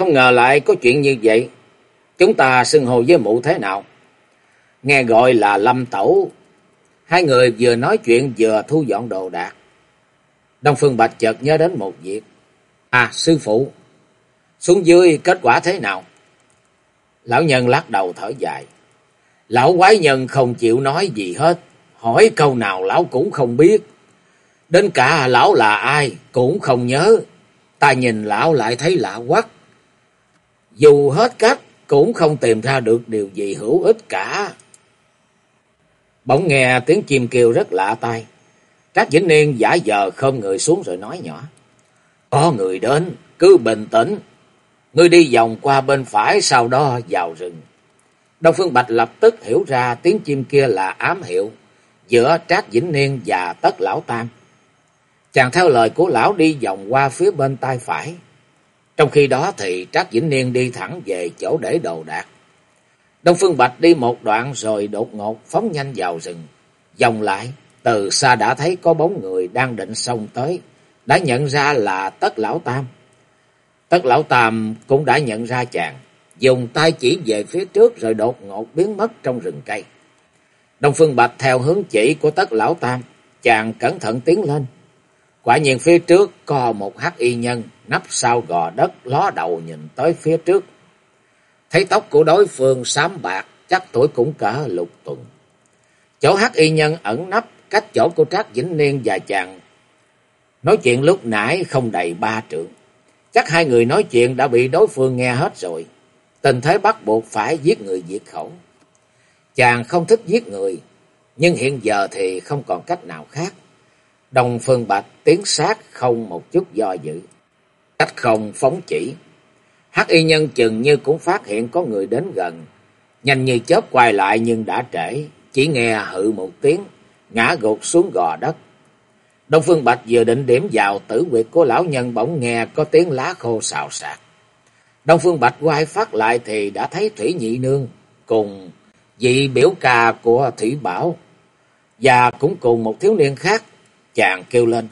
không ngờ lại có chuyện như vậy. Chúng ta xưng hô với mụ thế nào? Nghe gọi là Lâm Tẩu. Hai người vừa nói chuyện vừa thu dọn đồ đạc. Đông Phương Bạch chợt nhớ đến một việc. À, sư phụ, xuống dưới kết quả thế nào? Lão nhân lắc đầu thở dài. Lão quái nhân không chịu nói gì hết. Hỏi câu nào lão cũng không biết. Đến cả lão là ai cũng không nhớ. Ta nhìn lão lại thấy lạ quắc. Dù hết cách cũng không tìm ra được điều gì hữu ích cả. Bỗng nghe tiếng chim kêu rất lạ tai. Trác Vĩnh Niên giả giờ khom người xuống rồi nói nhỏ. Có người đến, cứ bình tĩnh. Ngươi đi vòng qua bên phải sau đó vào rừng. Đông Phương Bạch lập tức hiểu ra tiếng chim kia là ám hiệu giữa Trác Vĩnh Niên và Tất Lão Tam. Chàng theo lời của lão đi vòng qua phía bên tay phải. Trong khi đó thì Trác Vĩnh Niên đi thẳng về chỗ để đồ đạc. Đông Phương Bạch đi một đoạn rồi đột ngột phóng nhanh vào rừng. Dòng lại, từ xa đã thấy có bóng người đang định xông tới. Đã nhận ra là Tất Lão Tam. Tất Lão Tam cũng đã nhận ra chàng. Dùng tay chỉ về phía trước rồi đột ngột biến mất trong rừng cây. Đông Phương Bạch theo hướng chỉ của Tất Lão Tam. Chàng cẩn thận tiến lên. Quả nhiên phía trước có một hắc y nhân nắp sau gò đất ló đầu nhìn tới phía trước. Thấy tóc của đối phương xám bạc, chắc tuổi cũng cả lục tuần. Chỗ hắc y nhân ẩn nấp cách chỗ của Trác Vĩnh Niên và chàng. Nói chuyện lúc nãy không đầy ba trượng. Chắc hai người nói chuyện đã bị đối phương nghe hết rồi. Tình thế bắt buộc phải giết người diệt khẩu. Chàng không thích giết người, nhưng hiện giờ thì không còn cách nào khác. Đồng Phương Bạch tiến sát không một chút do dự. Cách không phóng chỉ. Hắc y nhân chừng như cũng phát hiện có người đến gần. Nhanh như chớp quay lại nhưng đã trễ. Chỉ nghe hự một tiếng, ngã gục xuống gò đất. Đông Phương Bạch vừa định điểm vào tử quyệt của lão nhân bỗng nghe có tiếng lá khô xào xạc. Đông Phương Bạch quay phát lại thì đã thấy Thủy Nhị Nương cùng vị biểu ca của Thủy Bảo và cũng cùng một thiếu niên khác Chàng kêu lên.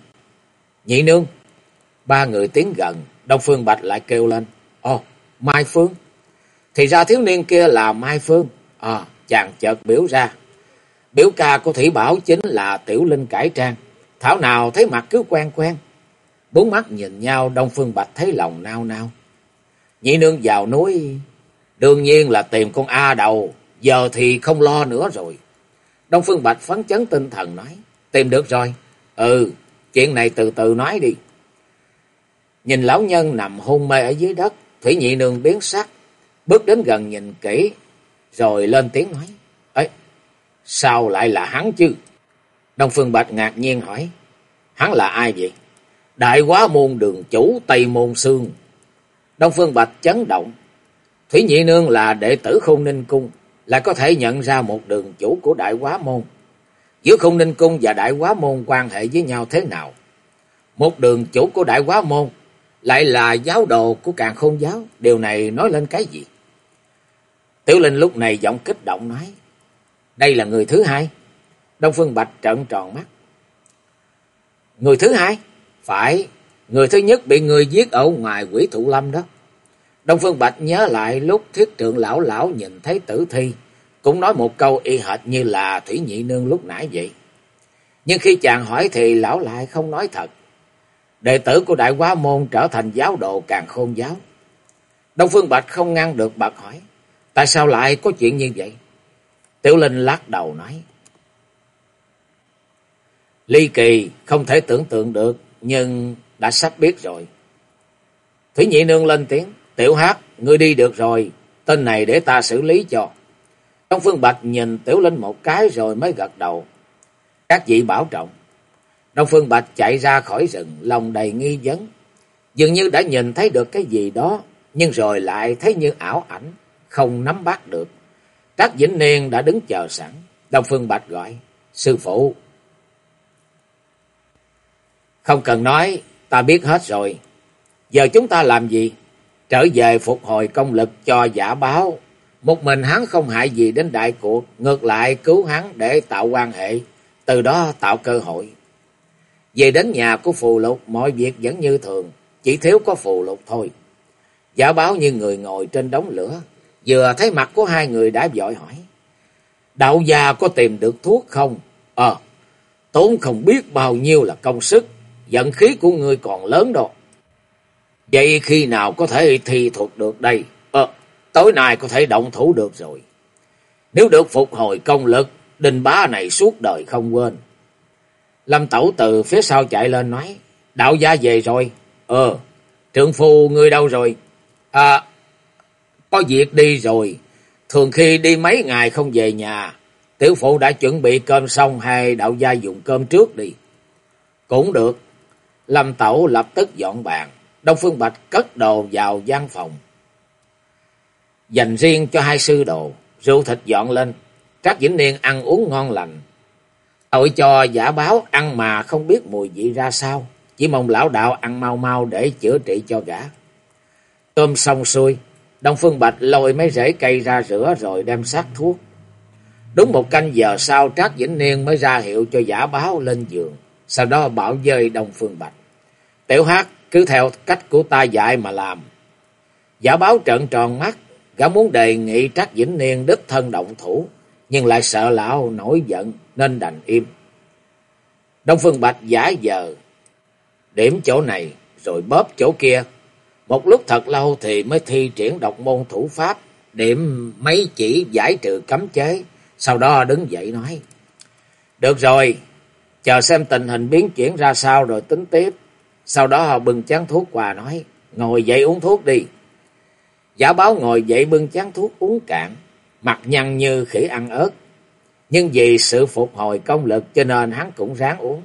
Nhị nương. Ba người tiến gần. Đông Phương Bạch lại kêu lên. Ồ, Mai Phương. Thì ra thiếu niên kia là Mai Phương. À, chàng chợt biểu ra. Biểu ca của Thủy Bảo chính là Tiểu Linh Cải Trang. Thảo nào thấy mặt cứ quen quen. Bốn mắt nhìn nhau Đông Phương Bạch thấy lòng nao nao. Nhị nương vào núi. Đương nhiên là tìm con A đầu. Giờ thì không lo nữa rồi. Đông Phương Bạch phấn chấn tinh thần nói. Tìm được rồi. Ừ, chuyện này từ từ nói đi. Nhìn lão nhân nằm hôn mê ở dưới đất, Thủy Nhị Nương biến sắc, bước đến gần nhìn kỹ, rồi lên tiếng nói. Ấy, sao lại là hắn chứ? Đông Phương Bạch ngạc nhiên hỏi, hắn là ai vậy? Đại quá môn đường chủ Tây Môn Sương. Đông Phương Bạch chấn động. Thủy Nhị Nương là đệ tử khôn ninh cung, lại có thể nhận ra một đường chủ của đại quá môn. Giữa không ninh cung và đại quá môn quan hệ với nhau thế nào? Một đường chủ của đại quá môn lại là giáo đồ của càng khôn giáo. Điều này nói lên cái gì? Tiểu Linh lúc này giọng kích động nói. Đây là người thứ hai. Đông Phương Bạch trợn tròn mắt. Người thứ hai? Phải, người thứ nhất bị người giết ở ngoài quỷ thụ lâm đó. Đông Phương Bạch nhớ lại lúc thiết trượng lão lão nhìn thấy tử thi cũng nói một câu y hệt như là Thủy Nhị Nương lúc nãy vậy. Nhưng khi chàng hỏi thì lão lại không nói thật. Đệ tử của Đại Quá Môn trở thành giáo đồ càng khôn giáo. Đông Phương Bạch không ngăn được bật hỏi. Tại sao lại có chuyện như vậy? Tiểu Linh lắc đầu nói. Ly kỳ không thể tưởng tượng được nhưng đã sắp biết rồi. Thủy Nhị Nương lên tiếng. Tiểu Hát, ngươi đi được rồi. Tên này để ta xử lý cho. Đông Phương Bạch nhìn Tiểu Linh một cái rồi mới gật đầu. Các vị bảo trọng. Đông Phương Bạch chạy ra khỏi rừng, lòng đầy nghi vấn. Dường như đã nhìn thấy được cái gì đó, nhưng rồi lại thấy như ảo ảnh, không nắm bắt được. Trác Vĩnh Niên đã đứng chờ sẵn, Đông Phương Bạch gọi, sư phụ. Không cần nói, ta biết hết rồi. Giờ chúng ta làm gì? Trở về phục hồi công lực cho giả báo. Một mình hắn không hại gì đến đại cuộc, ngược lại cứu hắn để tạo quan hệ, từ đó tạo cơ hội. Về đến nhà của phù lục, mọi việc vẫn như thường, chỉ thiếu có phù lục thôi. Giả báo như người ngồi trên đống lửa, vừa thấy mặt của hai người đã vội hỏi. Đạo gia có tìm được thuốc không? Ờ, tốn không biết bao nhiêu là công sức, giận khí của người còn lớn đâu. Vậy khi nào có thể thi thuật được đây? Tối nay có thể động thủ được rồi. Nếu được phục hồi công lực, đình bá này suốt đời không quên. Lâm Tẩu từ phía sau chạy lên nói, đạo gia về rồi. Ờ, trượng phu ngươi đâu rồi? À, có việc đi rồi. Thường khi đi mấy ngày không về nhà, tiểu phụ đã chuẩn bị cơm xong hay đạo gia dùng cơm trước đi. Cũng được. Lâm Tẩu lập tức dọn bàn. Đông Phương Bạch cất đồ vào gian phòng. Dành riêng cho hai sư đồ, rượu thịt dọn lên. Trác Vĩnh Niên ăn uống ngon lành. Tội cho giả báo ăn mà không biết mùi vị ra sao. Chỉ mong lão đạo ăn mau mau để chữa trị cho gã. Cơm xong xuôi, Đông Phương Bạch lôi mấy rễ cây ra rửa rồi đem sát thuốc. Đúng một canh giờ sau Trác Vĩnh Niên mới ra hiệu cho giả báo lên giường. Sau đó bảo dơi Đông Phương Bạch. Tiểu hát cứ theo cách của ta dạy mà làm. Giả báo trợn tròn mắt, gã muốn đề nghị Trác Vĩnh Niên đích thân động thủ, nhưng lại sợ lão nổi giận nên đành im. Đông Phương Bạch giả giờ, điểm chỗ này rồi bóp chỗ kia. Một lúc thật lâu thì mới thi triển độc môn thủ pháp, điểm mấy chỉ giải trừ cấm chế, sau đó đứng dậy nói. Được rồi, chờ xem tình hình biến chuyển ra sao rồi tính tiếp. Sau đó họ bưng chán thuốc quà nói, ngồi dậy uống thuốc đi. Giả báo ngồi dậy bưng chán thuốc uống cạn, mặt nhăn như khỉ ăn ớt. Nhưng vì sự phục hồi công lực cho nên hắn cũng ráng uống.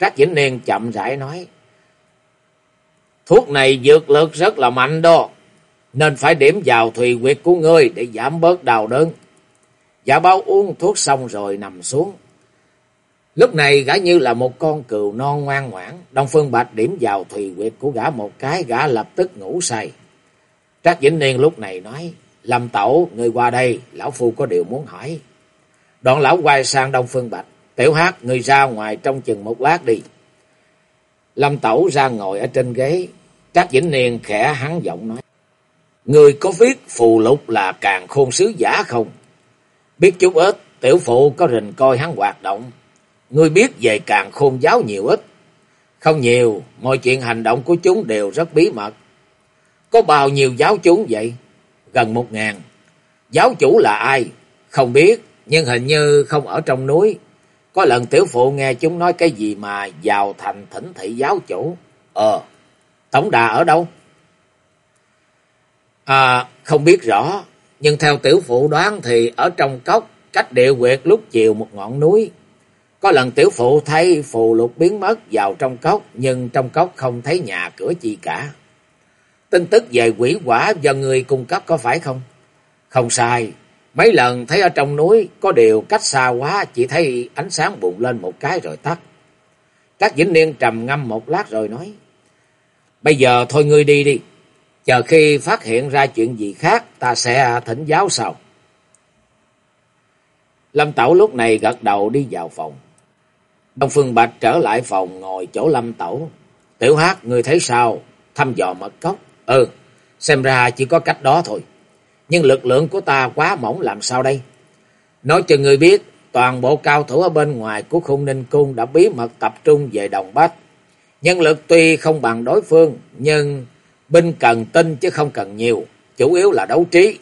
Trác Vĩnh Niên chậm rãi nói, Thuốc này dược lực rất là mạnh đó, nên phải điểm vào thùy quyệt của ngươi để giảm bớt đau đớn. Giả báo uống thuốc xong rồi nằm xuống, Lúc này gã như là một con cừu non ngoan ngoãn, Đông Phương Bạch điểm vào thùy quyệt của gã một cái, gã lập tức ngủ say. Trác Vĩnh Niên lúc này nói, Lâm Tẩu, người qua đây, lão phu có điều muốn hỏi. Đoạn lão quay sang Đông Phương Bạch, tiểu hát, người ra ngoài trong chừng một lát đi. Lâm Tẩu ra ngồi ở trên ghế, Trác Vĩnh Niên khẽ hắn giọng nói, Người có viết phù lục là càng khôn sứ giả không? Biết chút ít, tiểu phụ có rình coi hắn hoạt động, Ngươi biết về càng khôn giáo nhiều ít. Không nhiều, mọi chuyện hành động của chúng đều rất bí mật. Có bao nhiêu giáo chúng vậy? Gần một ngàn. Giáo chủ là ai? Không biết, nhưng hình như không ở trong núi. Có lần tiểu phụ nghe chúng nói cái gì mà vào thành thỉnh thị giáo chủ. Ờ, tổng đà ở đâu? À, không biết rõ, nhưng theo tiểu phụ đoán thì ở trong cốc, cách địa quyệt lúc chiều một ngọn núi. Có lần tiểu phụ thấy phù lục biến mất vào trong cốc, nhưng trong cốc không thấy nhà cửa chi cả. Tin tức về quỷ quả do người cung cấp có phải không? Không sai, mấy lần thấy ở trong núi có điều cách xa quá, chỉ thấy ánh sáng bùng lên một cái rồi tắt. Các Vĩnh Niên trầm ngâm một lát rồi nói, Bây giờ thôi ngươi đi đi, chờ khi phát hiện ra chuyện gì khác ta sẽ thỉnh giáo sau. Lâm Tẩu lúc này gật đầu đi vào phòng. Đông Phương Bạch trở lại phòng ngồi chỗ Lâm Tẩu. Tiểu hát, người thấy sao? Thăm dò mật cốc. Ừ, xem ra chỉ có cách đó thôi. Nhưng lực lượng của ta quá mỏng làm sao đây? Nói cho người biết, toàn bộ cao thủ ở bên ngoài của khung ninh cung đã bí mật tập trung về Đồng Bách. Nhân lực tuy không bằng đối phương, nhưng binh cần tinh chứ không cần nhiều, chủ yếu là đấu trí.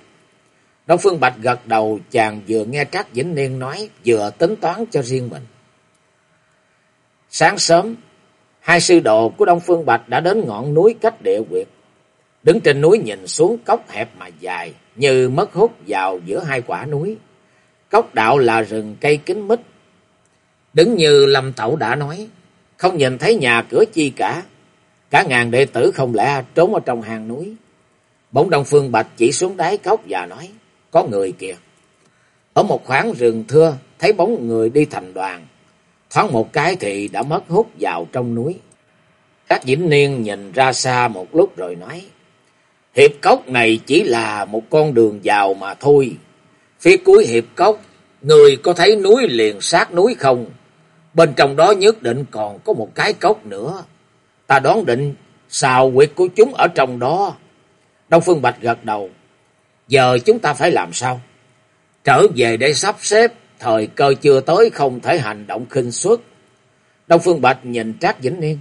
Đông Phương Bạch gật đầu, chàng vừa nghe Trác Vĩnh Niên nói, vừa tính toán cho riêng mình. Sáng sớm, hai sư đồ của Đông Phương Bạch đã đến ngọn núi cách địa quyệt. Đứng trên núi nhìn xuống cốc hẹp mà dài, như mất hút vào giữa hai quả núi. Cốc đạo là rừng cây kín mít. Đứng như Lâm Tẩu đã nói, không nhìn thấy nhà cửa chi cả. Cả ngàn đệ tử không lẽ trốn ở trong hang núi. Bỗng Đông Phương Bạch chỉ xuống đáy cốc và nói, có người kìa. Ở một khoảng rừng thưa, thấy bóng người đi thành đoàn. Thoáng một cái thì đã mất hút vào trong núi. Các dĩnh niên nhìn ra xa một lúc rồi nói, Hiệp cốc này chỉ là một con đường vào mà thôi. Phía cuối hiệp cốc, người có thấy núi liền sát núi không? Bên trong đó nhất định còn có một cái cốc nữa. Ta đoán định xào quyệt của chúng ở trong đó. Đông Phương Bạch gật đầu. Giờ chúng ta phải làm sao? Trở về để sắp xếp, thời cơ chưa tới không thể hành động khinh suất. Đông Phương Bạch nhìn Trác Vĩnh Niên.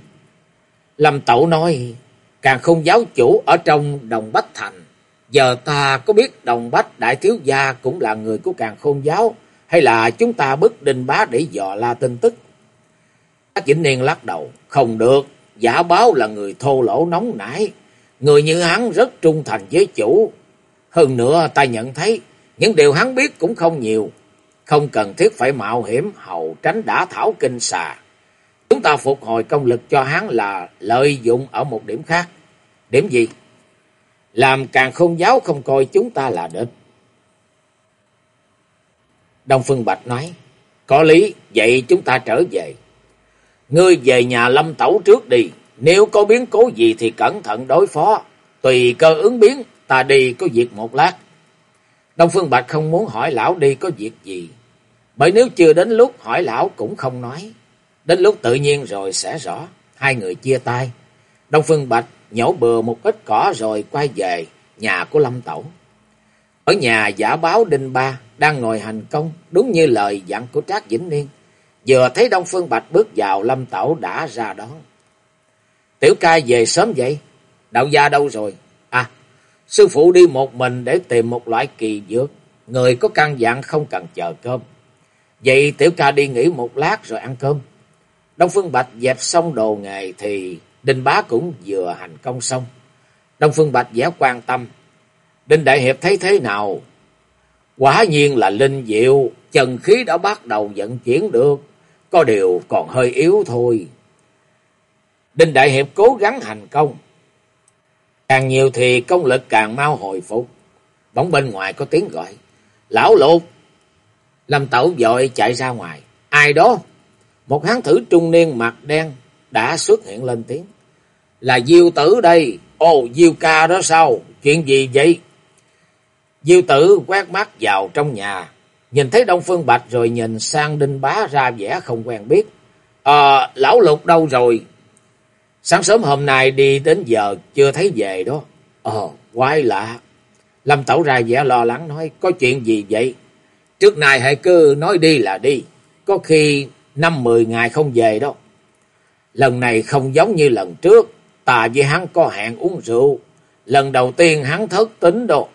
Lâm Tẩu nói, càng không giáo chủ ở trong Đồng Bách Thành. Giờ ta có biết Đồng Bách Đại Thiếu Gia cũng là người của càng khôn giáo, hay là chúng ta bức đinh bá để dò la tin tức? Trác Vĩnh Niên lắc đầu, không được, giả báo là người thô lỗ nóng nảy. Người như hắn rất trung thành với chủ. Hơn nữa ta nhận thấy những điều hắn biết cũng không nhiều. Không cần thiết phải mạo hiểm hầu tránh đã thảo kinh xà. Chúng ta phục hồi công lực cho hắn là lợi dụng ở một điểm khác. Điểm gì? Làm càng không giáo không coi chúng ta là địch. Đông Phương Bạch nói, có lý, vậy chúng ta trở về. Ngươi về nhà lâm tẩu trước đi, nếu có biến cố gì thì cẩn thận đối phó. Tùy cơ ứng biến, ta đi có việc một lát. Đông Phương Bạch không muốn hỏi lão đi có việc gì. Bởi nếu chưa đến lúc hỏi lão cũng không nói. Đến lúc tự nhiên rồi sẽ rõ. Hai người chia tay. Đông Phương Bạch nhổ bừa một ít cỏ rồi quay về nhà của Lâm Tẩu. Ở nhà giả báo Đinh Ba đang ngồi hành công đúng như lời dặn của Trác Vĩnh Niên. Vừa thấy Đông Phương Bạch bước vào Lâm Tẩu đã ra đón. Tiểu ca về sớm vậy? Đạo gia đâu rồi? À, sư phụ đi một mình để tìm một loại kỳ dược. Người có căn dặn không cần chờ cơm. Vậy tiểu ca đi nghỉ một lát rồi ăn cơm. Đông Phương Bạch dẹp xong đồ nghề thì Đinh Bá cũng vừa hành công xong. Đông Phương Bạch vẻ quan tâm. Đinh Đại Hiệp thấy thế nào? Quả nhiên là linh diệu, chân khí đã bắt đầu vận chuyển được. Có điều còn hơi yếu thôi. Đinh Đại Hiệp cố gắng hành công. Càng nhiều thì công lực càng mau hồi phục. Bỗng bên ngoài có tiếng gọi. Lão lục! Lâm Tẩu dội chạy ra ngoài. Ai đó? Một hán thử trung niên mặt đen đã xuất hiện lên tiếng. Là Diêu tử đây. Ồ, Diêu ca đó sao? Chuyện gì vậy? Diêu tử quét mắt vào trong nhà. Nhìn thấy Đông Phương Bạch rồi nhìn sang Đinh Bá ra vẻ không quen biết. Ờ, lão lục đâu rồi? Sáng sớm hôm nay đi đến giờ chưa thấy về đó. Ờ, quái lạ. Lâm Tẩu ra vẻ lo lắng nói, có chuyện gì vậy? Trước nay hãy cứ nói đi là đi. Có khi năm mười ngày không về đâu. Lần này không giống như lần trước. Ta với hắn có hẹn uống rượu. Lần đầu tiên hắn thất tính độ.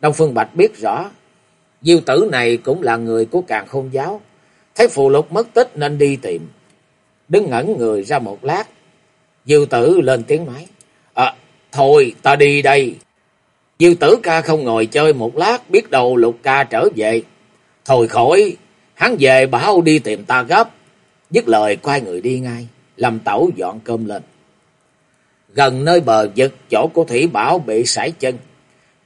Đông Phương Bạch biết rõ. Diêu tử này cũng là người của càng không giáo. Thấy phù lục mất tích nên đi tìm. Đứng ngẩn người ra một lát. Diêu tử lên tiếng nói. À, thôi ta đi đây. Diêu tử ca không ngồi chơi một lát. Biết đâu lục ca trở về. Thôi khỏi. Hắn về bảo đi tìm ta gấp. Dứt lời quay người đi ngay. Lâm tẩu dọn cơm lên. Gần nơi bờ vực chỗ của Thủy Bảo bị sải chân.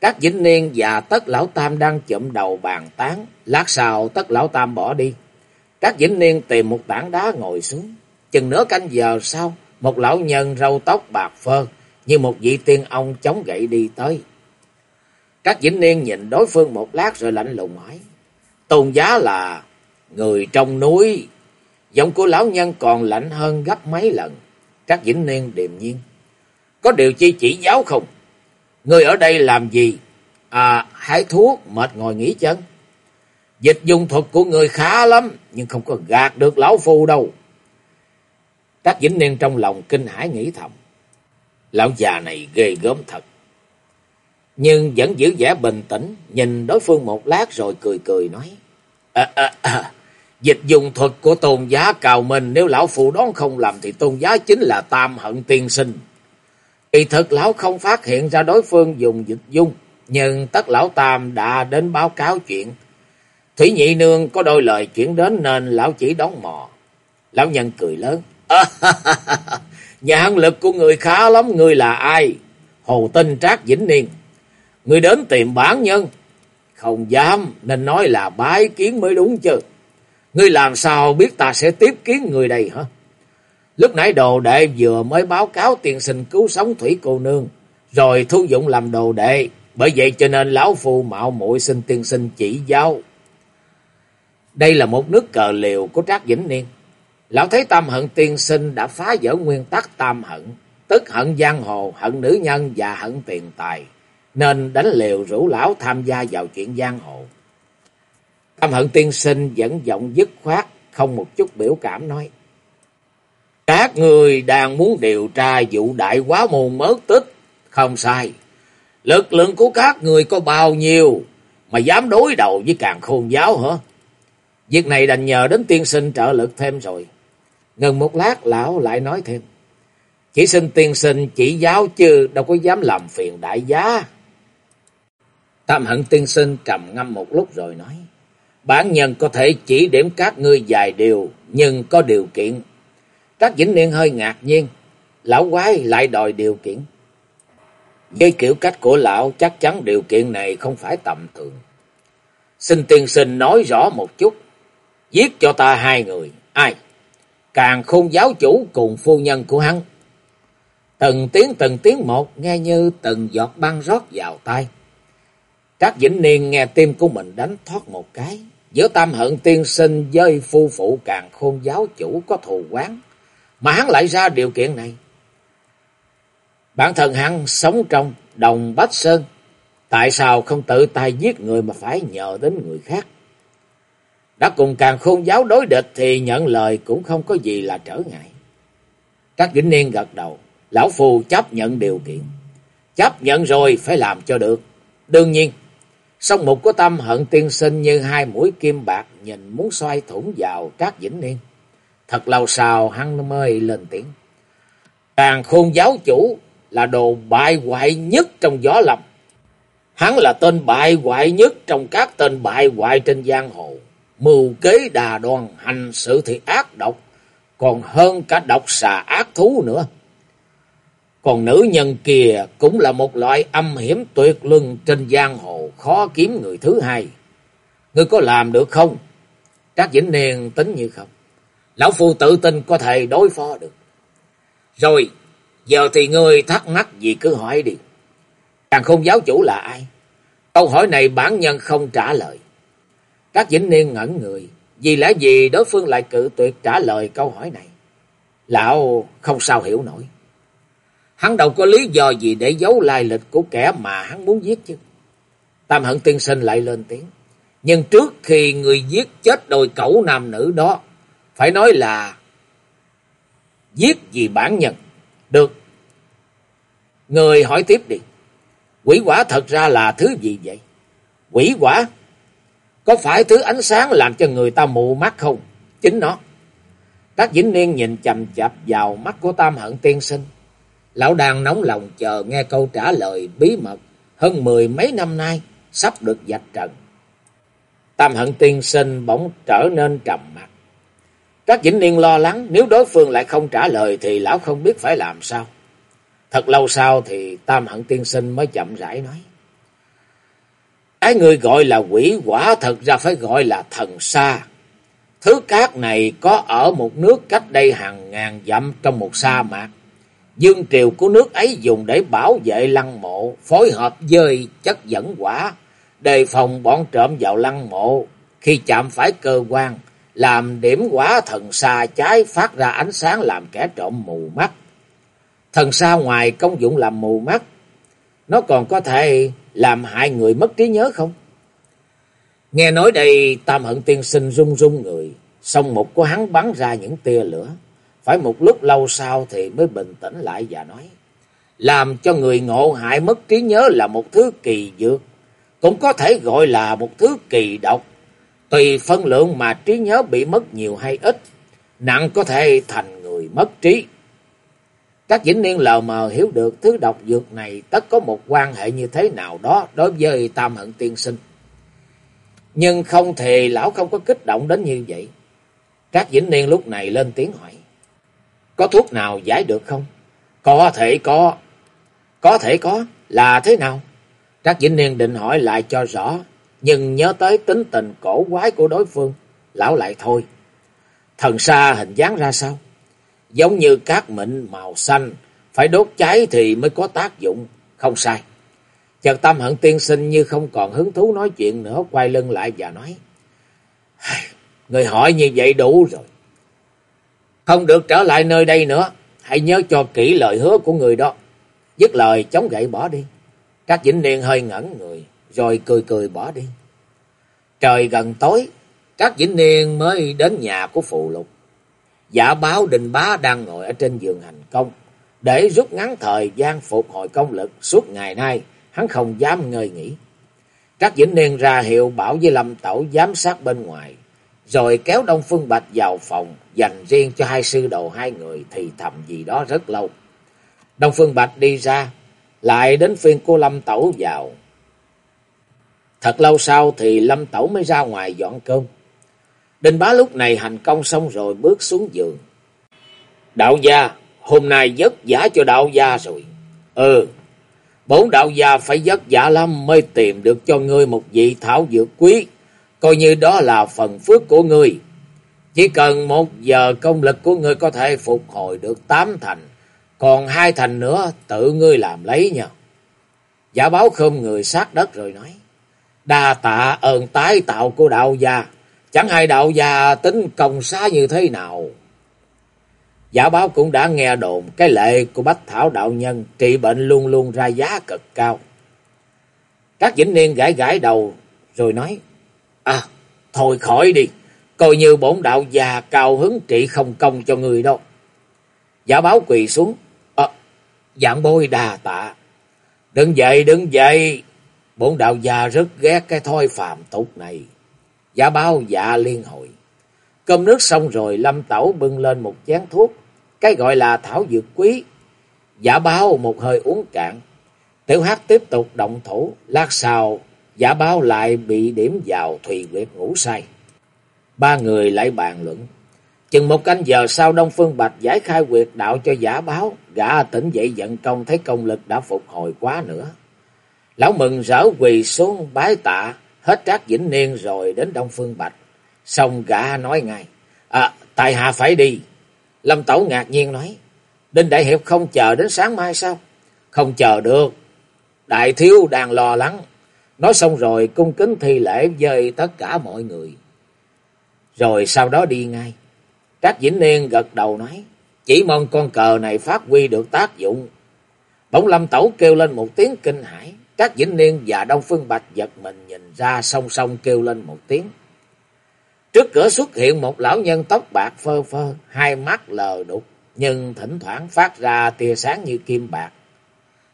Các vĩnh niên và tất lão tam đang chụm đầu bàn tán. Lát sau tất lão tam bỏ đi. Các vĩnh niên tìm một tảng đá ngồi xuống. Chừng nửa canh giờ sau, một lão nhân râu tóc bạc phơ, như một vị tiên ông chống gậy đi tới. Các vĩnh niên nhìn đối phương một lát rồi lạnh lùng hỏi. Tôn giá là người trong núi. Giọng của lão nhân còn lạnh hơn gấp mấy lần. Các vĩnh niên điềm nhiên. Có điều chi chỉ giáo không? Người ở đây làm gì? À, hái thuốc, mệt ngồi nghỉ chân. Dịch dùng thuật của người khá lắm, nhưng không có gạt được lão phu đâu. Các vĩnh niên trong lòng kinh hãi nghĩ thầm. Lão già này ghê gớm thật. Nhưng vẫn giữ vẻ bình tĩnh, nhìn đối phương một lát rồi cười cười nói. À, à, à, dịch dùng thuật của tôn giá cào mình, nếu lão phụ đón không làm thì tôn giá chính là tam hận tiên sinh. Kỳ thực lão không phát hiện ra đối phương dùng dịch dung, nhưng tất lão tam đã đến báo cáo chuyện. Thủy nhị nương có đôi lời chuyển đến nên lão chỉ đón mò. Lão nhân cười lớn. À, nhãn lực của người khá lắm, người là ai? Hồ Tinh Trác Vĩnh Niên. người đến tìm bản nhân. Không dám, nên nói là bái kiến mới đúng chứ. Ngươi làm sao biết ta sẽ tiếp kiến người đây hả? Lúc nãy đồ đệ vừa mới báo cáo tiền sinh cứu sống thủy cô nương, rồi thu dụng làm đồ đệ. Bởi vậy cho nên lão phu mạo muội xin tiên sinh chỉ giáo. Đây là một nước cờ liều của Trác Vĩnh Niên. Lão thấy tam hận tiên sinh đã phá vỡ nguyên tắc tam hận, tức hận giang hồ, hận nữ nhân và hận tiền tài, nên đánh liều rủ lão tham gia vào chuyện giang hồ. Tam hận tiên sinh vẫn giọng dứt khoát, không một chút biểu cảm nói. Các người đang muốn điều tra vụ đại quá môn mất tích, không sai. Lực lượng của các người có bao nhiêu mà dám đối đầu với càng khôn giáo hả? Việc này đành nhờ đến tiên sinh trợ lực thêm rồi. Ngừng một lát lão lại nói thêm. Chỉ xin tiên sinh chỉ giáo chứ đâu có dám làm phiền đại giá. Tam hận tiên sinh trầm ngâm một lúc rồi nói. Bản nhân có thể chỉ điểm các ngươi vài điều, nhưng có điều kiện. Trác Vĩnh Niên hơi ngạc nhiên, lão quái lại đòi điều kiện. Với kiểu cách của lão chắc chắn điều kiện này không phải tầm thường. Xin tiên sinh nói rõ một chút, giết cho ta hai người, ai? Càng khôn giáo chủ cùng phu nhân của hắn. Từng tiếng từng tiếng một, nghe như từng giọt băng rót vào tay. Trác Vĩnh Niên nghe tim của mình đánh thoát một cái. Giữa tam hận tiên sinh với phu phụ càng khôn giáo chủ có thù quán. Mà hắn lại ra điều kiện này. Bản thân hắn sống trong đồng Bách Sơn. Tại sao không tự tay giết người mà phải nhờ đến người khác? Đã cùng càng khôn giáo đối địch thì nhận lời cũng không có gì là trở ngại. Các Vĩnh Niên gật đầu. Lão Phù chấp nhận điều kiện. Chấp nhận rồi phải làm cho được. Đương nhiên, song mục của tâm hận tiên sinh như hai mũi kim bạc nhìn muốn xoay thủng vào Trác Vĩnh Niên. Thật lâu sau hắn mới lên tiếng. Càng khôn giáo chủ là đồ bại hoại nhất trong gió lầm Hắn là tên bại hoại nhất trong các tên bại hoại trên giang hồ. Mưu kế đà đoan, hành sự thì ác độc, còn hơn cả độc xà ác thú nữa. Còn nữ nhân kia cũng là một loại âm hiểm tuyệt luân trên giang hồ, khó kiếm người thứ hai. Ngươi có làm được không? Trác Vĩnh Niên tính như không. Lão Phu tự tin có thể đối phó được. Rồi, giờ thì ngươi thắc mắc gì cứ hỏi đi. Càng không giáo chủ là ai? Câu hỏi này bản nhân không trả lời. Các Vĩnh Niên ngẩn người, vì lẽ gì đối phương lại cự tuyệt trả lời câu hỏi này. Lão không sao hiểu nổi. Hắn đâu có lý do gì để giấu lai lịch của kẻ mà hắn muốn giết chứ. Tam hận tiên sinh lại lên tiếng. Nhưng trước khi người giết chết đôi cẩu nam nữ đó, phải nói là giết vì bản nhân. Được. Người hỏi tiếp đi. Quỷ quả thật ra là thứ gì vậy? Quỷ quả? Có phải thứ ánh sáng làm cho người ta mù mắt không? Chính nó. Các Vĩnh Niên nhìn chầm chập vào mắt của Tam Hận Tiên Sinh. Lão đang nóng lòng chờ nghe câu trả lời bí mật hơn mười mấy năm nay sắp được dạch trần. Tam Hận Tiên Sinh bỗng trở nên trầm mặt. Các Vĩnh Niên lo lắng, nếu đối phương lại không trả lời thì lão không biết phải làm sao. Thật lâu sau thì Tam Hận Tiên Sinh mới chậm rãi nói. Cái người gọi là quỷ quả thật ra phải gọi là thần sa. Thứ cát này có ở một nước cách đây hàng ngàn dặm trong một sa mạc. Dương triều của nước ấy dùng để bảo vệ lăng mộ, phối hợp với chất dẫn quả, đề phòng bọn trộm vào lăng mộ. Khi chạm phải cơ quan, làm điểm quả thần sa trái phát ra ánh sáng làm kẻ trộm mù mắt. Thần sa ngoài công dụng làm mù mắt, nó còn có thể làm hại người mất trí nhớ không? Nghe nói đây tam hận tiên sinh rung rung người, song một của hắn bắn ra những tia lửa. Phải một lúc lâu sau thì mới bình tĩnh lại và nói. Làm cho người ngộ hại mất trí nhớ là một thứ kỳ dược, cũng có thể gọi là một thứ kỳ độc. Tùy phân lượng mà trí nhớ bị mất nhiều hay ít, nặng có thể thành người mất trí. Các vĩnh niên lờ mờ hiểu được thứ độc dược này tất có một quan hệ như thế nào đó đối với tam hận tiên sinh. Nhưng không thì lão không có kích động đến như vậy. Các vĩnh niên lúc này lên tiếng hỏi. Có thuốc nào giải được không? Có thể có. Có thể có. Là thế nào? Trác Vĩnh Niên định hỏi lại cho rõ, nhưng nhớ tới tính tình cổ quái của đối phương, lão lại thôi. Thần sa hình dáng ra sao? Giống như cát mịn màu xanh, phải đốt cháy thì mới có tác dụng, không sai. Chợt tâm hận tiên sinh như không còn hứng thú nói chuyện nữa, quay lưng lại và nói. Người hỏi như vậy đủ rồi. Không được trở lại nơi đây nữa, hãy nhớ cho kỹ lời hứa của người đó. Dứt lời chống gậy bỏ đi. Các Vĩnh Niên hơi ngẩn người, rồi cười cười bỏ đi. Trời gần tối, các Vĩnh Niên mới đến nhà của phụ lục. Giả báo Đình Bá đang ngồi ở trên giường hành công. Để rút ngắn thời gian phục hồi công lực suốt ngày nay, hắn không dám ngơi nghỉ. Các Vĩnh Niên ra hiệu bảo với Lâm Tẩu giám sát bên ngoài, rồi kéo Đông Phương Bạch vào phòng, dành riêng cho hai sư đồ hai người thì thầm gì đó rất lâu. Đông Phương Bạch đi ra, lại đến phiên cô Lâm Tẩu vào. Thật lâu sau thì Lâm Tẩu mới ra ngoài dọn cơm. Đinh bá lúc này hành công xong rồi bước xuống giường. Đạo gia, hôm nay giấc giả cho đạo gia rồi. Ừ, bốn đạo gia phải giấc giả lắm mới tìm được cho ngươi một vị thảo dược quý. Coi như đó là phần phước của ngươi. Chỉ cần một giờ công lực của ngươi có thể phục hồi được tám thành. Còn hai thành nữa tự ngươi làm lấy nha. Giả báo khom người sát đất rồi nói. Đa tạ ơn tái tạo của đạo gia. Chẳng hay đạo gia tính công xá như thế nào. Giả báo cũng đã nghe đồn cái lệ của Bách Thảo đạo nhân trị bệnh luôn luôn ra giá cực cao. Các vĩnh niên gãi gãi đầu rồi nói. À, thôi khỏi đi. Coi như bổn đạo già cao hứng trị không công cho người đâu. Giả báo quỳ xuống. À, dạng bôi đà tạ. Đừng dậy, đừng dậy. Bổn đạo già rất ghét cái thói phạm tục này. Giả báo dạ liên hội. Cơm nước xong rồi Lâm Tẩu bưng lên một chén thuốc. Cái gọi là thảo dược quý. Giả báo một hơi uống cạn. Tiểu hát tiếp tục động thủ. Lát sau giả báo lại bị điểm vào Thùy Nguyệt ngủ say. Ba người lại bàn luận. Chừng một canh giờ sau Đông Phương Bạch giải khai quyệt đạo cho giả báo, gã tỉnh dậy giận công thấy công lực đã phục hồi quá nữa. Lão mừng rỡ quỳ xuống bái tạ, hết trác vĩnh niên rồi đến Đông Phương Bạch. Xong gã nói ngay, à, tại hạ phải đi. Lâm Tẩu ngạc nhiên nói, Đinh Đại Hiệp không chờ đến sáng mai sao? Không chờ được, Đại Thiếu đang lo lắng. Nói xong rồi cung kính thi lễ với tất cả mọi người. Rồi sau đó đi ngay. Trác Vĩnh Niên gật đầu nói, chỉ mong con cờ này phát huy được tác dụng. Bỗng Lâm Tẩu kêu lên một tiếng kinh hãi. Trác Vĩnh Niên và Đông Phương Bạch giật mình nhìn ra song song kêu lên một tiếng. Trước cửa xuất hiện một lão nhân tóc bạc phơ phơ, hai mắt lờ đục, nhưng thỉnh thoảng phát ra tia sáng như kim bạc.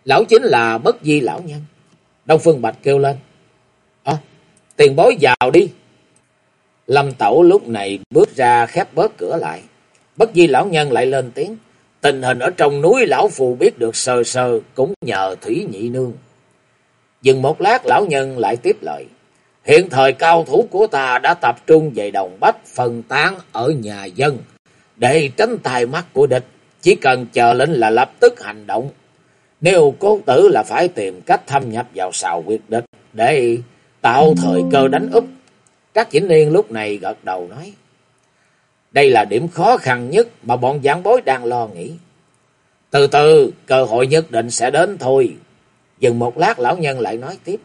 Lão chính là bất di lão nhân. Đông Phương Bạch kêu lên. À, tiền bối vào đi. Lâm Tẩu lúc này bước ra khép bớt cửa lại. Bất di lão nhân lại lên tiếng. Tình hình ở trong núi lão phù biết được sơ sơ cũng nhờ Thủy Nhị Nương. Dừng một lát lão nhân lại tiếp lời. Hiện thời cao thủ của ta đã tập trung về đồng bách phân tán ở nhà dân để tránh tài mắt của địch. Chỉ cần chờ lệnh là lập tức hành động. Nếu cố tử là phải tìm cách thâm nhập vào sào quyệt địch để tạo thời cơ đánh úp. Các chỉnh niên lúc này gật đầu nói. Đây là điểm khó khăn nhất mà bọn giảng bối đang lo nghĩ. Từ từ, cơ hội nhất định sẽ đến thôi. Dừng một lát lão nhân lại nói tiếp.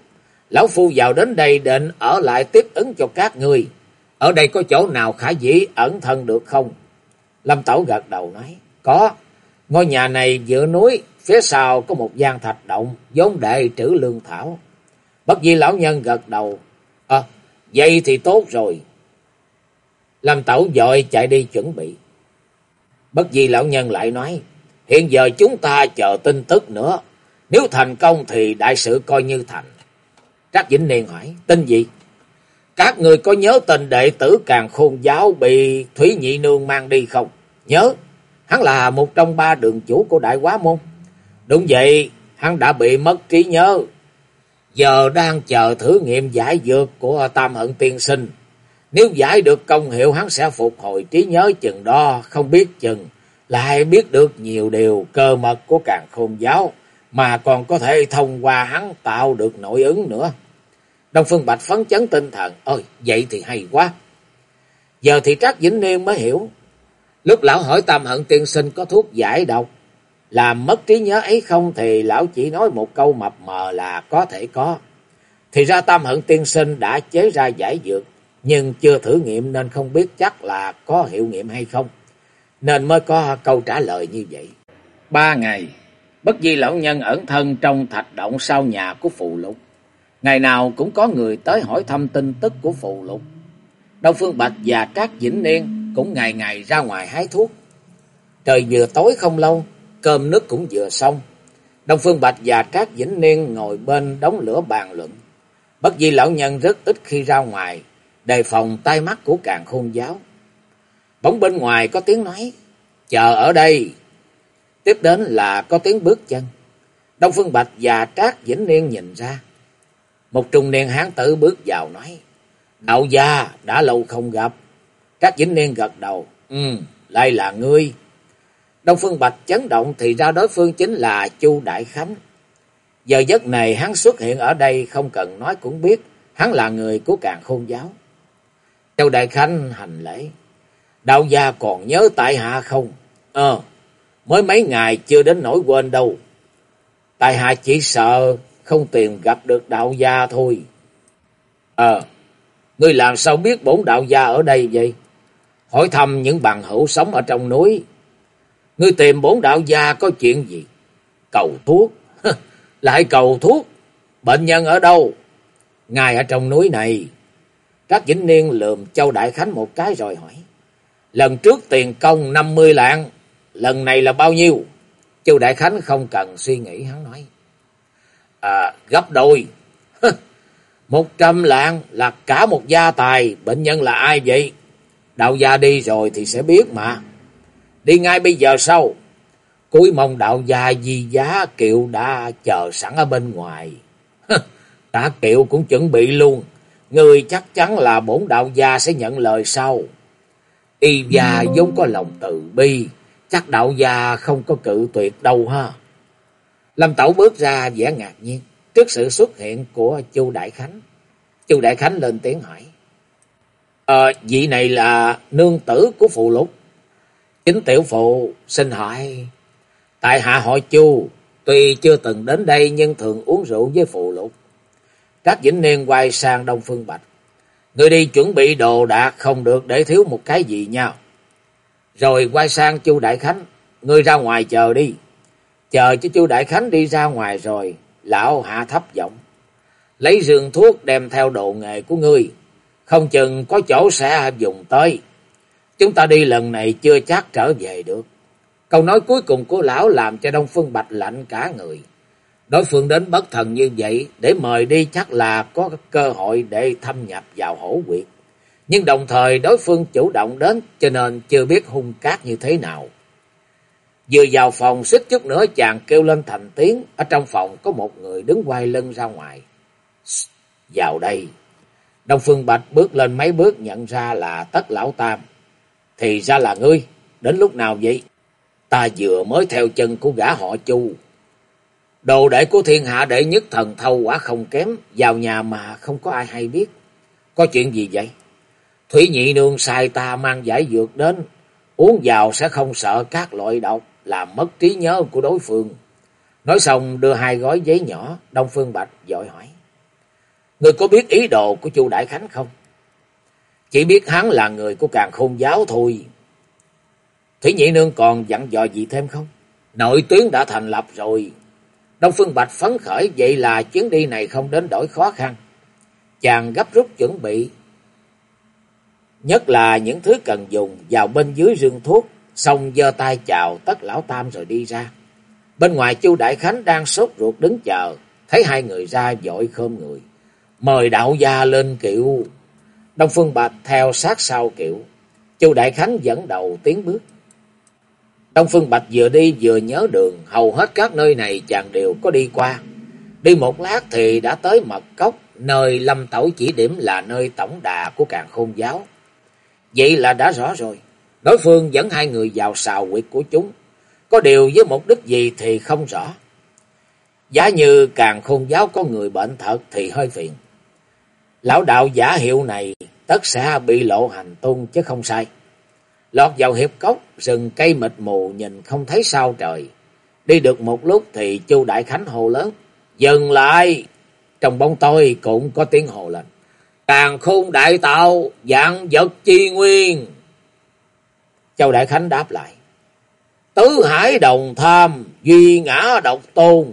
Lão phu vào đến đây định ở lại tiếp ứng cho các người Ở đây có chỗ nào khả dĩ ẩn thân được không? Lâm Tẩu gật đầu nói. Có. Ngôi nhà này giữa núi, phía sau có một gian thạch động, giống đệ trữ lương thảo. Bất di lão nhân gật đầu. À, vậy thì tốt rồi. Lâm Tẩu dội chạy đi chuẩn bị. Bất di lão nhân lại nói. Hiện giờ chúng ta chờ tin tức nữa. Nếu thành công thì đại sự coi như thành. Trác Vĩnh Niên hỏi, tin gì? Các người có nhớ tên đệ tử càng khôn giáo bị Thúy Nhị Nương mang đi không? Nhớ, hắn là một trong ba đường chủ của Đại Quá Môn. Đúng vậy, hắn đã bị mất trí nhớ. Giờ đang chờ thử nghiệm giải dược của Tam Hận Tiên Sinh. Nếu giải được công hiệu hắn sẽ phục hồi trí nhớ chừng đo không biết chừng. Lại biết được nhiều điều cơ mật của càng khôn giáo mà còn có thể thông qua hắn tạo được nội ứng nữa. Đông Phương Bạch phấn chấn tinh thần, ôi vậy thì hay quá. Giờ thì Trác Vĩnh Niên mới hiểu, lúc lão hỏi Tam Hận tiên sinh có thuốc giải độc, làm mất trí nhớ ấy không thì lão chỉ nói một câu mập mờ là có thể có. Thì ra Tam Hận tiên sinh đã chế ra giải dược, nhưng chưa thử nghiệm nên không biết chắc là có hiệu nghiệm hay không. Nên mới có câu trả lời như vậy. Ba ngày, bất di lão nhân ẩn thân trong thạch động sau nhà của phụ lục. Ngày nào cũng có người tới hỏi thăm tin tức của phụ lục. Đông Phương Bạch và các Vĩnh Niên cũng ngày ngày ra ngoài hái thuốc. Trời vừa tối không lâu, cơm nước cũng vừa xong. Đông Phương Bạch và Trác Vĩnh Niên ngồi bên đống lửa bàn luận. Bất di lão nhân rất ít khi ra ngoài, đề phòng tai mắt của càng khôn giáo. Bỗng bên ngoài có tiếng nói, chờ ở đây. Tiếp đến là có tiếng bước chân. Đông Phương Bạch và Trác Vĩnh Niên nhìn ra. Một trung niên hán tử bước vào nói, Đạo gia đã lâu không gặp. Trác Vĩnh Niên gật đầu, Ừ, lại là ngươi. Đông Phương Bạch chấn động thì ra đối phương chính là Chu Đại Khánh. Giờ giấc này hắn xuất hiện ở đây không cần nói cũng biết hắn là người của càng khôn giáo. Châu Đại Khánh hành lễ. Đạo gia còn nhớ tại hạ không? Ờ, mới mấy ngày chưa đến nỗi quên đâu. Tại hạ chỉ sợ không tìm gặp được đạo gia thôi. Ờ, ngươi làm sao biết bổn đạo gia ở đây vậy? Hỏi thăm những bằng hữu sống ở trong núi. Ngươi tìm bổn đạo gia có chuyện gì? Cầu thuốc. Lại cầu thuốc. Bệnh nhân ở đâu? Ngài ở trong núi này. Các vĩnh niên lườm Châu Đại Khánh một cái rồi hỏi. Lần trước tiền công 50 lạng. Lần này là bao nhiêu? Châu Đại Khánh không cần suy nghĩ hắn nói. À, gấp đôi. Một trăm lạng là cả một gia tài. Bệnh nhân là ai vậy? Đạo gia đi rồi thì sẽ biết mà. Đi ngay bây giờ sau. Cuối mong đạo gia di giá kiệu đã chờ sẵn ở bên ngoài. Cả kiệu cũng chuẩn bị luôn. Người chắc chắn là bổn đạo gia sẽ nhận lời sau. Y gia vốn có lòng từ bi. Chắc đạo gia không có cự tuyệt đâu ha. Lâm Tẩu bước ra vẻ ngạc nhiên trước sự xuất hiện của Chu Đại Khánh. Chu Đại Khánh lên tiếng hỏi. Ờ, vị này là nương tử của phụ lục. Chính tiểu phụ xin hỏi. Tại hạ hội Chu, tuy chưa từng đến đây nhưng thường uống rượu với phụ lục. Các Vĩnh Niên quay sang Đông Phương Bạch. Người đi chuẩn bị đồ đạc không được để thiếu một cái gì nhau. Rồi quay sang Chu Đại Khánh. Ngươi ra ngoài chờ đi. Chờ cho Chu Đại Khánh đi ra ngoài rồi. Lão hạ thấp giọng. Lấy rương thuốc đem theo đồ nghề của ngươi. Không chừng có chỗ sẽ dùng tới. Chúng ta đi lần này chưa chắc trở về được. Câu nói cuối cùng của lão làm cho Đông Phương Bạch lạnh cả người. Đối phương đến bất thần như vậy, để mời đi chắc là có cơ hội để thâm nhập vào hổ quyệt. Nhưng đồng thời đối phương chủ động đến, cho nên chưa biết hung cát như thế nào. Vừa vào phòng xích chút nữa chàng kêu lên thành tiếng. Ở trong phòng có một người đứng quay lưng ra ngoài. Vào đây. Đông Phương Bạch bước lên mấy bước nhận ra là tất lão tam. Thì ra là ngươi. Đến lúc nào vậy? Ta vừa mới theo chân của gã họ chu. Đồ đệ của thiên hạ đệ nhất thần thâu quả không kém. Vào nhà mà không có ai hay biết. Có chuyện gì vậy? Thủy nhị nương sai ta mang giải dược đến. Uống vào sẽ không sợ các loại độc. Làm mất trí nhớ của đối phương. Nói xong đưa hai gói giấy nhỏ. Đông Phương Bạch dội hỏi. Người có biết ý đồ của chu Đại Khánh không? Chỉ biết hắn là người của càng khôn giáo thôi. Thủy Nhị Nương còn dặn dò gì thêm không? Nội tuyến đã thành lập rồi. Đông Phương Bạch phấn khởi, vậy là chuyến đi này không đến đổi khó khăn. Chàng gấp rút chuẩn bị. Nhất là những thứ cần dùng, vào bên dưới rương thuốc. Xong giơ tay chào tất lão tam rồi đi ra. Bên ngoài Chu Đại Khánh đang sốt ruột đứng chờ. Thấy hai người ra dội khom người. Mời đạo gia lên kiệu. Đông Phương Bạch theo sát sau kiệu. Chu Đại Khánh dẫn đầu tiến bước. Đông Phương Bạch vừa đi vừa nhớ đường, hầu hết các nơi này chàng đều có đi qua. Đi một lát thì đã tới mật cốc, nơi Lâm Tẩu chỉ điểm là nơi tổng đà của càng khôn giáo. Vậy là đã rõ rồi. Đối phương dẫn hai người vào xào quyệt của chúng. Có điều với mục đích gì thì không rõ. Giá như càng khôn giáo có người bệnh thật thì hơi phiền. Lão đạo giả hiệu này tất sẽ bị lộ hành tung chứ không sai. Lọt vào hiệp cốc, rừng cây mịt mù nhìn không thấy sao trời. Đi được một lúc thì Chu Đại Khánh hồ lớn. Dừng lại! Trong bóng tôi cũng có tiếng hồ lên. Càng khôn đại tạo, dạng vật chi nguyên. Châu Đại Khánh đáp lại. Tứ hải đồng tham, duy ngã độc tôn.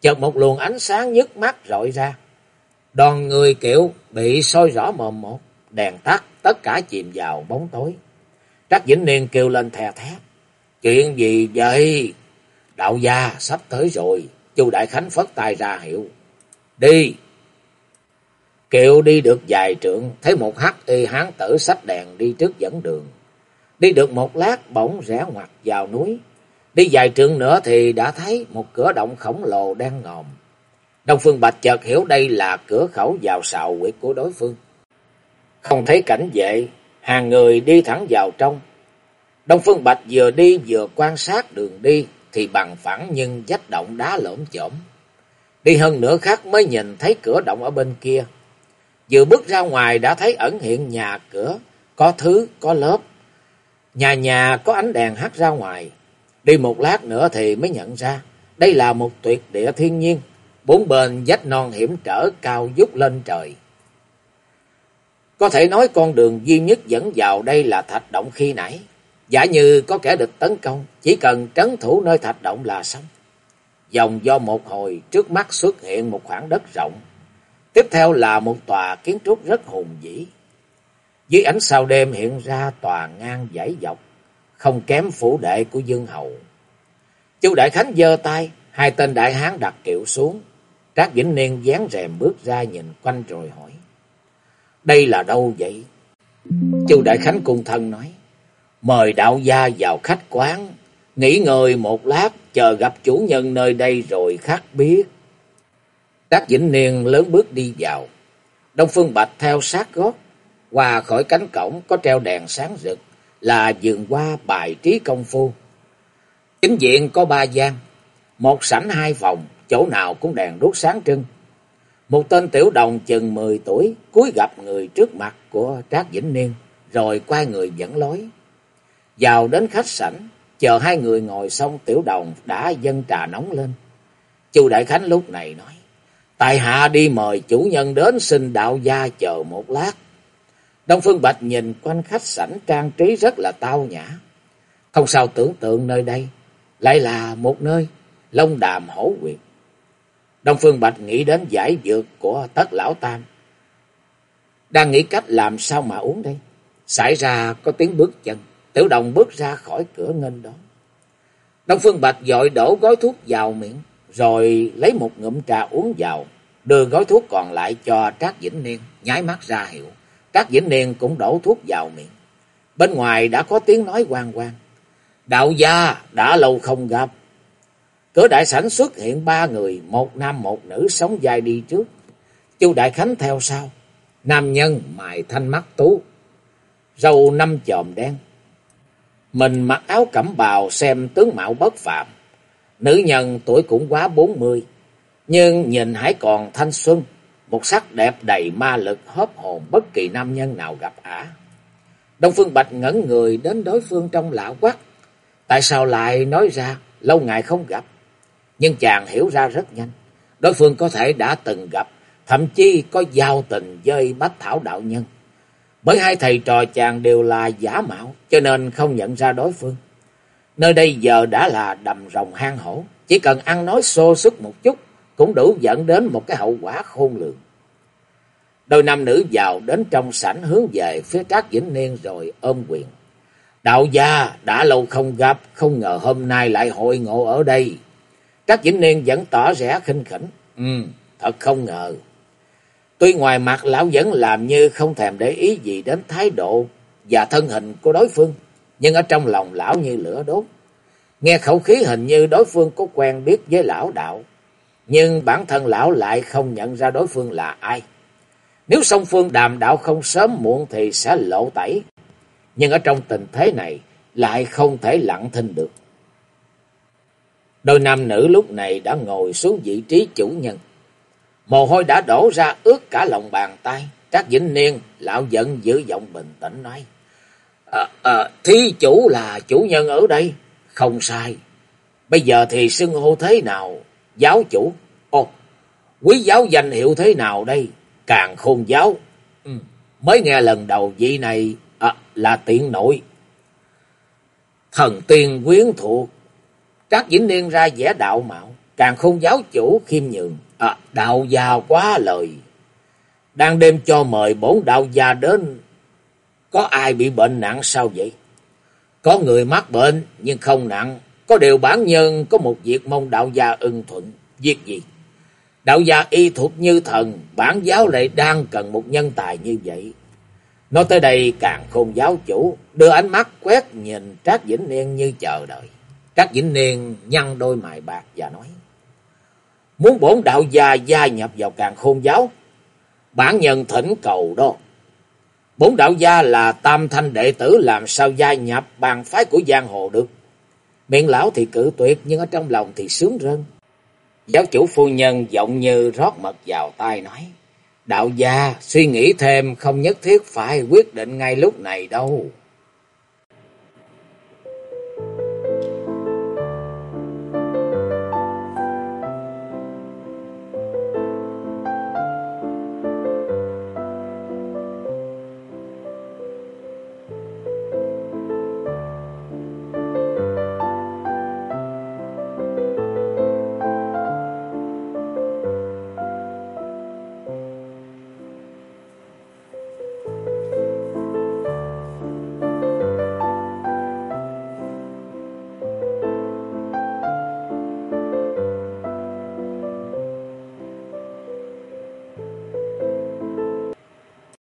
Chợt một luồng ánh sáng nhức mắt rọi ra. Đoàn người kiểu bị soi rõ mồm một, đèn tắt, tất cả chìm vào bóng tối. Trác Vĩnh Niên kêu lên thè thét. Chuyện gì vậy? Đạo gia sắp tới rồi. Chu Đại Khánh phất tay ra hiệu. Đi! kiệu đi được vài trượng, thấy một hắc y hán tử sách đèn đi trước dẫn đường. Đi được một lát bỗng rẽ ngoặt vào núi. Đi vài trượng nữa thì đã thấy một cửa động khổng lồ đang ngòm. Đông Phương Bạch chợt hiểu đây là cửa khẩu vào sào quyệt của đối phương. Không thấy cảnh vệ, hàng người đi thẳng vào trong. Đông Phương Bạch vừa đi vừa quan sát đường đi thì bằng phẳng nhưng vách động đá lởm chởm. Đi hơn nửa khắc mới nhìn thấy cửa động ở bên kia. Vừa bước ra ngoài đã thấy ẩn hiện nhà cửa, có thứ, có lớp. Nhà nhà có ánh đèn hắt ra ngoài. Đi một lát nữa thì mới nhận ra, đây là một tuyệt địa thiên nhiên. Bốn bên vách non hiểm trở cao dút lên trời. Có thể nói con đường duy nhất dẫn vào đây là thạch động khi nãy. Giả như có kẻ địch tấn công, chỉ cần trấn thủ nơi thạch động là xong. Dòng do một hồi, trước mắt xuất hiện một khoảng đất rộng. Tiếp theo là một tòa kiến trúc rất hùng vĩ. Dưới ánh sao đêm hiện ra tòa ngang dãy dọc, không kém phủ đệ của Dương Hầu. Chu Đại Khánh giơ tay, hai tên đại hán đặt kiệu xuống. Trác Vĩnh Niên dán rèm bước ra nhìn quanh rồi hỏi. Đây là đâu vậy? Chu Đại Khánh cung thân nói. Mời đạo gia vào khách quán, nghỉ ngơi một lát, chờ gặp chủ nhân nơi đây rồi khắc biết. Trác Vĩnh Niên lớn bước đi vào. Đông Phương Bạch theo sát gót, qua khỏi cánh cổng có treo đèn sáng rực, là vườn hoa bài trí công phu. Chính diện có ba gian, một sảnh hai phòng, chỗ nào cũng đèn đốt sáng trưng. Một tên tiểu đồng chừng 10 tuổi cúi gặp người trước mặt của Trác Vĩnh Niên, rồi quay người dẫn lối. Vào đến khách sảnh, chờ hai người ngồi xong tiểu đồng đã dâng trà nóng lên. Chu Đại Khánh lúc này nói, Tại hạ đi mời chủ nhân đến xin đạo gia chờ một lát. Đông Phương Bạch nhìn quanh khách sảnh trang trí rất là tao nhã. Không sao tưởng tượng nơi đây lại là một nơi lông đàm hổ quyệt. Đông Phương Bạch nghĩ đến giải dược của tất lão tam. Đang nghĩ cách làm sao mà uống đây. Xảy ra có tiếng bước chân. Tiểu đồng bước ra khỏi cửa nghênh đó. Đông Phương Bạch dội đổ gói thuốc vào miệng. Rồi lấy một ngụm trà uống vào. Đưa gói thuốc còn lại cho Trác Vĩnh Niên. Nháy mắt ra hiệu. Trác Vĩnh Niên cũng đổ thuốc vào miệng. Bên ngoài đã có tiếng nói quang quang. Đạo gia, đã lâu không gặp. Cửa đại sảnh xuất hiện ba người, một nam một nữ sống dài đi trước. Chu Đại Khánh theo sau. Nam nhân mài thanh mắt tú, râu năm chòm đen. Mình mặc áo cẩm bào xem tướng mạo bất phàm. Nữ nhân tuổi cũng quá bốn mươi, nhưng nhìn hãy còn thanh xuân, một sắc đẹp đầy ma lực hớp hồn bất kỳ nam nhân nào gặp ả. Đông Phương Bạch ngẩn người đến đối phương trong lão quắc. Tại sao lại nói ra lâu ngày không gặp? Nhưng chàng hiểu ra rất nhanh. Đối phương có thể đã từng gặp, thậm chí có giao tình với Bách Thảo Đạo Nhân. Bởi hai thầy trò chàng đều là giả mạo, cho nên không nhận ra đối phương. Nơi đây giờ đã là đầm rồng hang hổ, chỉ cần ăn nói xô sức một chút, cũng đủ dẫn đến một cái hậu quả khôn lường. Đôi nam nữ vào đến trong sảnh hướng về phía Trác Vĩnh Niên rồi ôm quyền. Đạo gia đã lâu không gặp, không ngờ hôm nay lại hội ngộ ở đây. Trác Vĩnh Niên vẫn tỏ vẻ khinh khỉnh. Ừ, thật không ngờ. Tuy ngoài mặt lão vẫn làm như không thèm để ý gì đến thái độ và thân hình của đối phương, nhưng ở trong lòng lão như lửa đốt. Nghe khẩu khí hình như đối phương có quen biết với lão đạo, nhưng bản thân lão lại không nhận ra đối phương là ai. Nếu song phương đàm đạo không sớm muộn thì sẽ lộ tẩy, nhưng ở trong tình thế này lại không thể lặng thinh được. Đôi nam nữ lúc này đã ngồi xuống vị trí chủ nhân. Mồ hôi đã đổ ra ướt cả lòng bàn tay. Trác Vĩnh Niên, lão giận giữ giọng bình tĩnh nói. À, à, thí chủ là chủ nhân ở đây. Không sai. Bây giờ thì xưng hô thế nào? Giáo chủ. Ồ, quý giáo danh hiệu thế nào đây? Càng khôn giáo. Ừ, mới nghe lần đầu vị này à, là tiện nội. Thần tiên quyến thuộc các Vĩnh Niên ra vẻ đạo mạo. Càng khôn giáo chủ khiêm nhường. À, đạo già quá lời. Đang đêm cho mời bốn đạo gia đến. Có ai bị bệnh nặng sao vậy? Có người mắc bệnh nhưng không nặng. Có điều bản nhân có một việc mong đạo gia ưng thuận. Việc gì? Đạo gia y thuật như thần, bản giáo lại đang cần một nhân tài như vậy. Nói tới đây càng khôn giáo chủ, đưa ánh mắt quét nhìn Trác Vĩnh Niên như chờ đợi các Vĩnh Niên nhăn đôi mày bạc và nói. Muốn bổn đạo gia gia nhập vào càng khôn giáo, bản nhân thỉnh cầu đó. Bốn đạo gia là tam thanh đệ tử làm sao gia nhập bàn phái của giang hồ được. Miệng lão thì cử tuyệt nhưng ở trong lòng thì sướng rơn. Giáo chủ phu nhân giọng như rót mật vào tai nói. Đạo gia suy nghĩ thêm không nhất thiết phải quyết định ngay lúc này đâu.